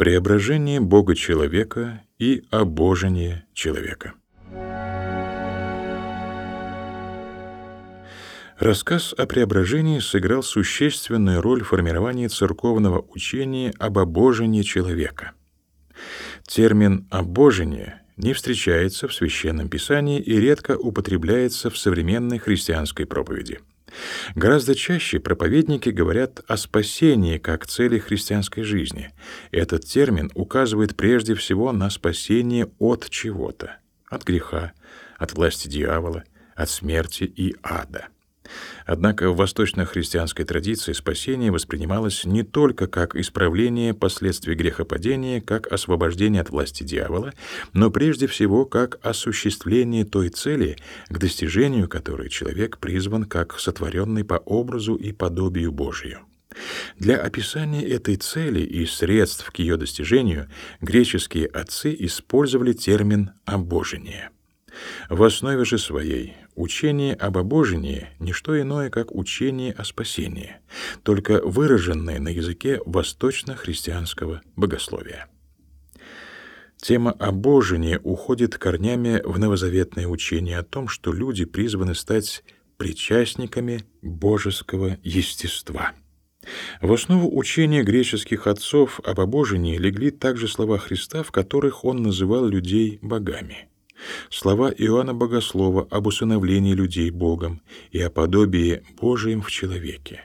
Преображение Бога человека и обожение человека. Рассказ о преображении сыграл существенную роль в формировании церковного учения об обожении человека. Термин «обожение» не встречается в Священном Писании и редко употребляется в современной христианской проповеди. Гораздо чаще проповедники говорят о спасении как цели христианской жизни. Этот термин указывает прежде всего на спасение от чего-то: от греха, от власти дьявола, от смерти и ада. Однако в восточно-христианской традиции спасение воспринималось не только как исправление последствий грехопадения, как освобождение от власти дьявола, но прежде всего как осуществление той цели, к достижению которой человек призван как сотворенный по образу и подобию Божию. Для описания этой цели и средств к ее достижению греческие отцы использовали термин «обожение». В основе же своей учение об обожении — не что иное, как учение о спасении, только выраженное на языке восточно-христианского богословия. Тема обожения уходит корнями в новозаветное учение о том, что люди призваны стать причастниками божеского естества. В основу учения греческих отцов об обожении легли также слова Христа, в которых он называл людей богами. Слова Иоанна Богослова об усыновлении людей Богом и о подобии Божием в человеке.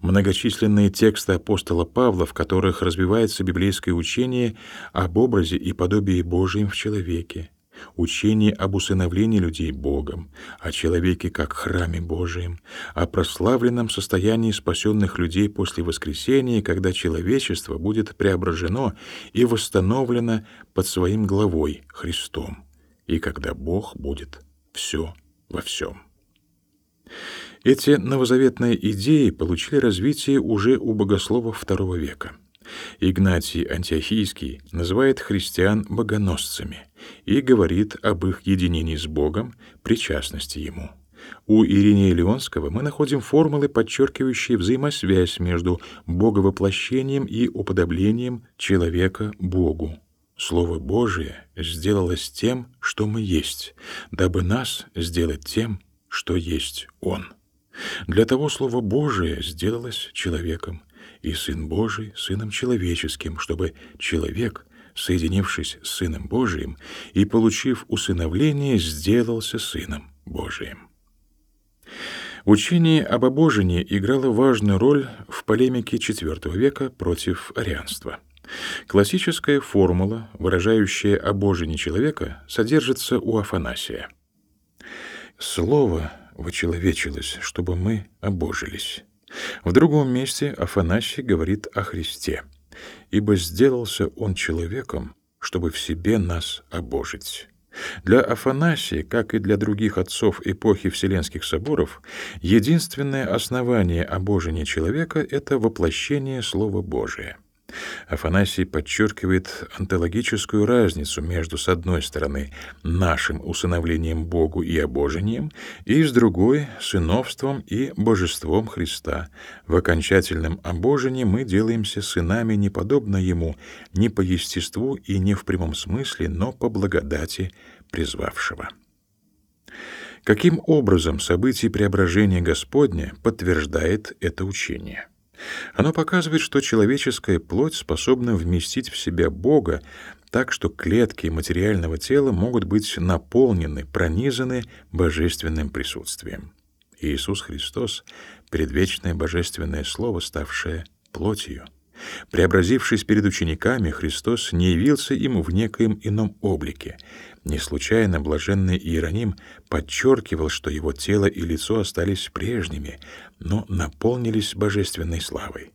Многочисленные тексты апостола Павла, в которых развивается библейское учение об образе и подобии Божием в человеке, учение об усыновлении людей Богом, о человеке как храме Божием, о прославленном состоянии спасенных людей после воскресения, когда человечество будет преображено и восстановлено под своим главой Христом и когда Бог будет все во всем. Эти новозаветные идеи получили развитие уже у богословов II века. Игнатий Антиохийский называет христиан богоносцами и говорит об их единении с Богом, причастности Ему. У Иринея Леонского мы находим формулы, подчеркивающие взаимосвязь между боговоплощением и уподоблением человека Богу. Слово Божие сделалось тем, что мы есть, дабы нас сделать тем, что есть Он. Для того Слово Божие сделалось человеком, и Сын Божий — Сыном человеческим, чтобы человек, соединившись с Сыном Божиим и получив усыновление, сделался Сыном Божиим. Учение об обожении играло важную роль в полемике IV века против арианства. Классическая формула, выражающая обожение человека, содержится у Афанасия. «Слово вочеловечилось, чтобы мы обожились». В другом месте Афанасий говорит о Христе. «Ибо сделался Он человеком, чтобы в себе нас обожить». Для Афанасия, как и для других отцов эпохи Вселенских соборов, единственное основание обожения человека — это воплощение Слова Божия — Афанасий подчеркивает онтологическую разницу между, с одной стороны, нашим усыновлением Богу и обожением, и, с другой, сыновством и божеством Христа. В окончательном обожении мы делаемся сынами не подобно Ему, не по естеству и не в прямом смысле, но по благодати призвавшего. Каким образом событие преображения Господня подтверждает это учение? Оно показывает, что человеческая плоть способна вместить в себя Бога так, что клетки материального тела могут быть наполнены, пронизаны божественным присутствием. Иисус Христос — предвечное божественное Слово, ставшее плотью. Преобразившись перед учениками, Христос не явился им в некоем ином облике. Не случайно блаженный Иероним подчеркивал, что его тело и лицо остались прежними, но наполнились божественной славой.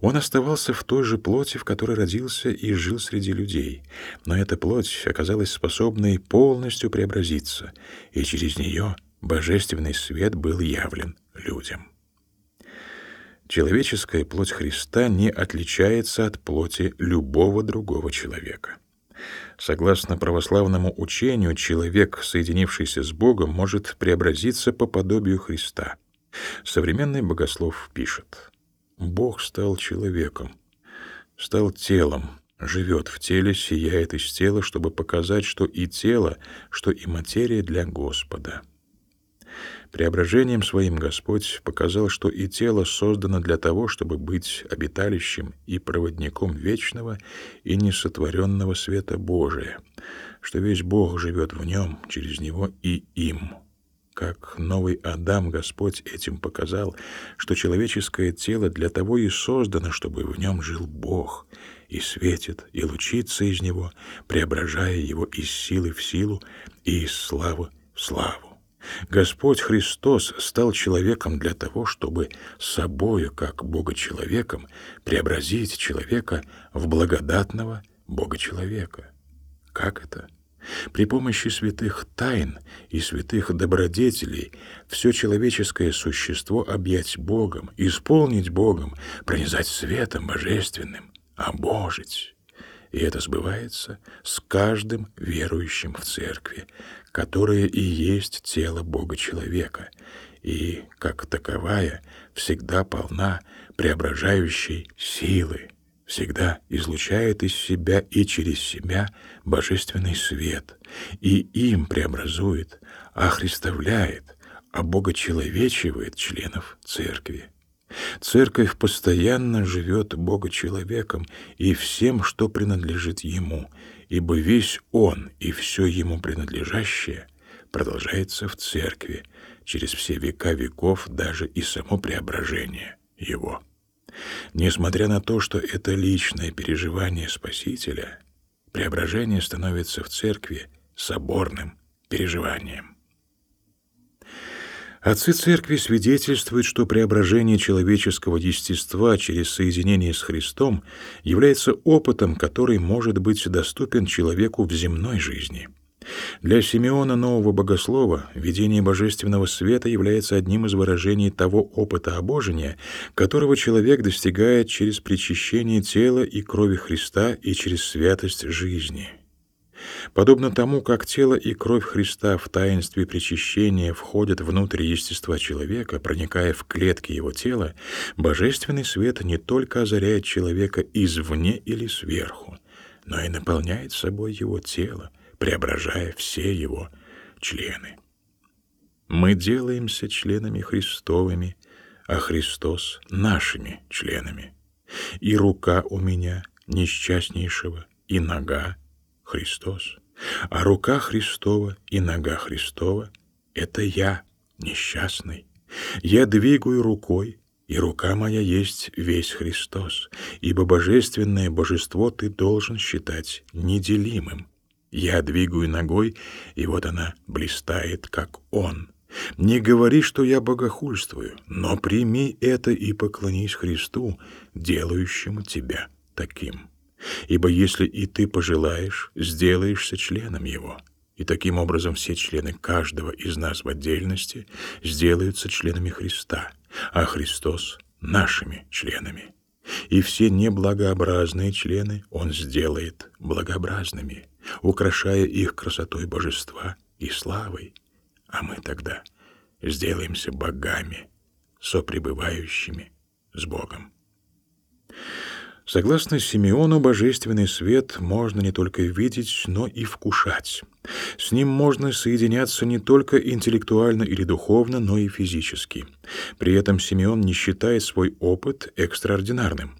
Он оставался в той же плоти, в которой родился и жил среди людей, но эта плоть оказалась способной полностью преобразиться, и через нее божественный свет был явлен людям. Человеческая плоть Христа не отличается от плоти любого другого человека. Согласно православному учению, человек, соединившийся с Богом, может преобразиться по подобию Христа. Современный богослов пишет: Бог стал человеком, стал телом, живет в теле, сияет из тела, чтобы показать, что и тело, что и материя для Господа. Преображением своим Господь показал, что и тело создано для того, чтобы быть обиталищем и проводником вечного и несотворенного света Божия, что весь Бог живет в нем, через него и им. Как новый Адам Господь этим показал, что человеческое тело для того и создано, чтобы в нем жил Бог, и светит, и лучится из него, преображая его из силы в силу и из славы в славу. Господь Христос стал человеком для того, чтобы собою, как Бога-человеком, преобразить человека в благодатного Бога-человека. Как это? При помощи святых тайн и святых добродетелей все человеческое существо объять Богом, исполнить Богом, пронизать светом божественным, обожить. И это сбывается с каждым верующим в церкви, которая и есть тело Бога-человека, и, как таковая, всегда полна преображающей силы, всегда излучает из себя и через себя божественный свет, и им преобразует, охристовляет, обогочеловечивает членов церкви. Церковь постоянно живет Бога-человеком и всем, что принадлежит Ему, ибо весь Он и все Ему принадлежащее продолжается в Церкви через все века веков, даже и само преображение Его. Несмотря на то, что это личное переживание Спасителя, преображение становится в Церкви соборным переживанием. Отцы Церкви свидетельствуют, что преображение человеческого естества через соединение с Христом является опытом, который может быть доступен человеку в земной жизни. Для Симеона Нового Богослова видение божественного света является одним из выражений того опыта обожения, которого человек достигает через причащение тела и крови Христа и через святость жизни. Подобно тому, как тело и кровь Христа в таинстве причащения входят внутрь естества человека, проникая в клетки его тела, божественный свет не только озаряет человека извне или сверху, но и наполняет собой его тело, преображая все его члены. Мы делаемся членами Христовыми, а Христос — нашими членами. И рука у меня несчастнейшего, и нога Христос, а рука Христова и нога Христова — это я, несчастный. Я двигаю рукой, и рука моя есть весь Христос, ибо божественное божество ты должен считать неделимым. Я двигаю ногой, и вот она блистает, как Он. Не говори, что я богохульствую, но прими это и поклонись Христу, делающему тебя таким. Ибо если и ты пожелаешь, сделаешься членом его. И таким образом все члены каждого из нас в отдельности сделаются членами Христа, а Христос — нашими членами. И все неблагообразные члены Он сделает благообразными, украшая их красотой божества и славой, а мы тогда сделаемся богами, сопребывающими с Богом. Согласно Симеону, божественный свет можно не только видеть, но и вкушать. С ним можно соединяться не только интеллектуально или духовно, но и физически. При этом Симеон не считает свой опыт экстраординарным.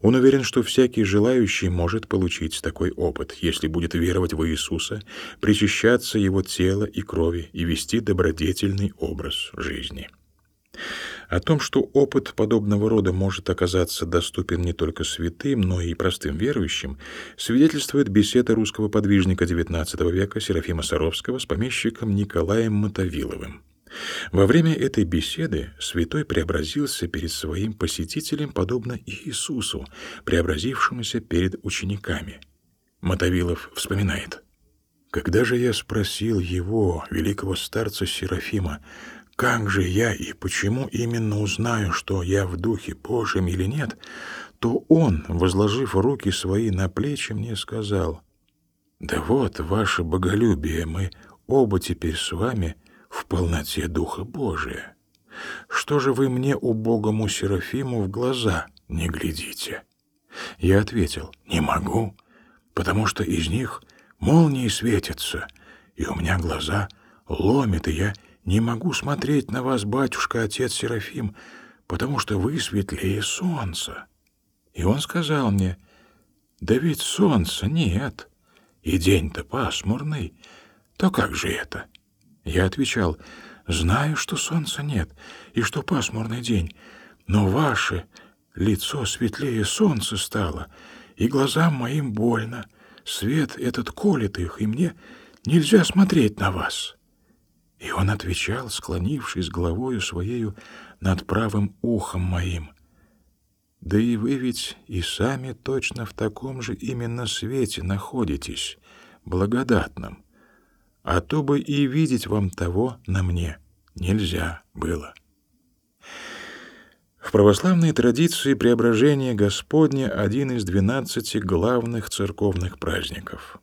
Он уверен, что всякий желающий может получить такой опыт, если будет веровать в Иисуса, причащаться Его тела и крови и вести добродетельный образ жизни. О том, что опыт подобного рода может оказаться доступен не только святым, но и простым верующим, свидетельствует беседа русского подвижника XIX века Серафима Саровского с помещиком Николаем Мотовиловым. Во время этой беседы святой преобразился перед своим посетителем подобно Иисусу, преобразившемуся перед учениками. Мотовилов вспоминает. «Когда же я спросил его, великого старца Серафима, как же я и почему именно узнаю, что я в Духе Божьем или нет, то он, возложив руки свои на плечи, мне сказал, «Да вот, ваше боголюбие, мы оба теперь с вами в полноте Духа Божия. Что же вы мне, убогому Серафиму, в глаза не глядите? Я ответил, «Не могу, потому что из них молнии светятся, и у меня глаза ломят, и я не могу смотреть на вас, батюшка, отец Серафим, потому что вы светлее солнца». И он сказал мне, «Да ведь солнца нет, и день-то пасмурный, то как же это?» Я отвечал, «Знаю, что солнца нет, и что пасмурный день, но ваше лицо светлее солнца стало, и глазам моим больно, свет этот колет их, и мне нельзя смотреть на вас». И он отвечал, склонившись головою своею над правым ухом моим, да и вы ведь и сами точно в таком же именно свете находитесь, благодатном. А то бы и видеть вам того на мне нельзя было. В православной традиции преображение Господне один из двенадцати главных церковных праздников.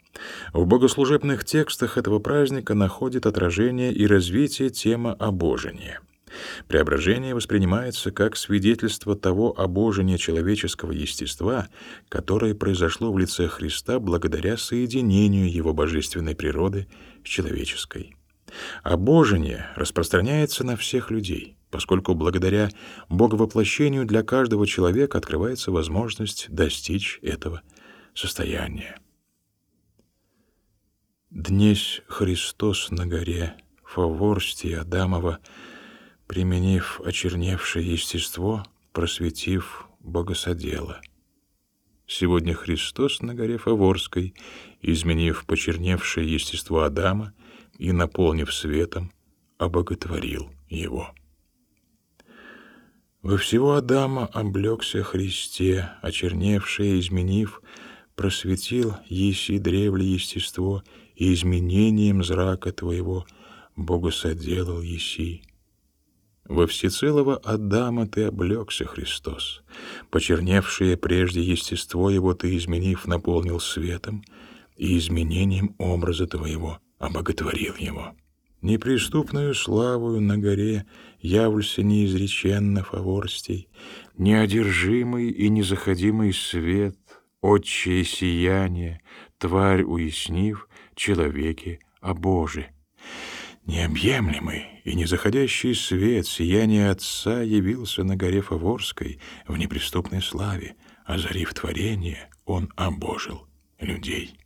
В богослужебных текстах этого праздника находит отражение и развитие тема обожения — Преображение воспринимается как свидетельство того обожения человеческого естества, которое произошло в лице Христа благодаря соединению его божественной природы с человеческой. Обожение распространяется на всех людей, поскольку благодаря боговоплощению для каждого человека открывается возможность достичь этого состояния. Днесь Христос на горе Фаворсти Адамова — применив очерневшее естество, просветив богосодело. Сегодня Христос на горе Фаворской, изменив почерневшее естество Адама и наполнив светом, обоготворил его. Во всего Адама облегся Христе, очерневшее, изменив, просветил еси древле естество, и изменением зрака твоего богосоделал еси. Во всецелого Адама ты облегся, Христос. Почерневшее прежде естество его ты, изменив, наполнил светом, и изменением образа твоего обоготворил его. Неприступную славою на горе явлься неизреченно фаворстей, неодержимый и незаходимый свет, отчее сияние, тварь уяснив, человеке о Боже. Необъемлемый и незаходящий свет сияния Отца явился на горе Фаворской в неприступной славе, озарив творение, Он обожил людей.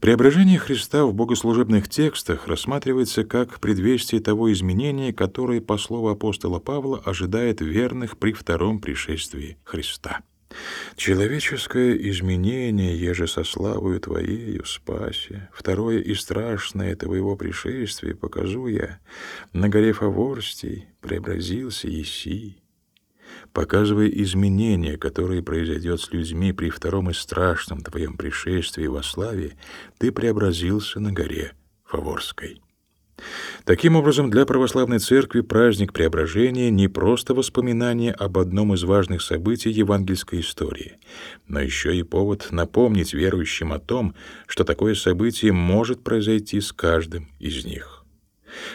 Преображение Христа в богослужебных текстах рассматривается как предвестие того изменения, которое, по слову апостола Павла, ожидает верных при втором пришествии Христа. Человеческое изменение, еже со славою Твоею спаси, второе и страшное Твоего пришествия покажу я, на горе Фаворстий преобразился Еси, показывая изменение, которое произойдет с людьми при втором и страшном Твоем пришествии во славе, Ты преобразился на горе Фаворской. Таким образом, для православной церкви праздник Преображения не просто воспоминание об одном из важных событий евангельской истории, но еще и повод напомнить верующим о том, что такое событие может произойти с каждым из них.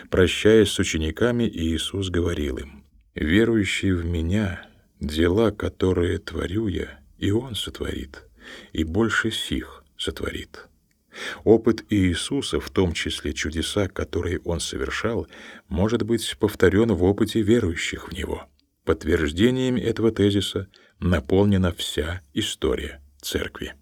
Прощаясь с учениками, Иисус говорил им, «Верующий в Меня, дела, которые творю я, и Он сотворит, и больше сих сотворит». Опыт Иисуса, в том числе чудеса, которые Он совершал, может быть повторен в опыте верующих в Него. Подтверждением этого тезиса наполнена вся история Церкви.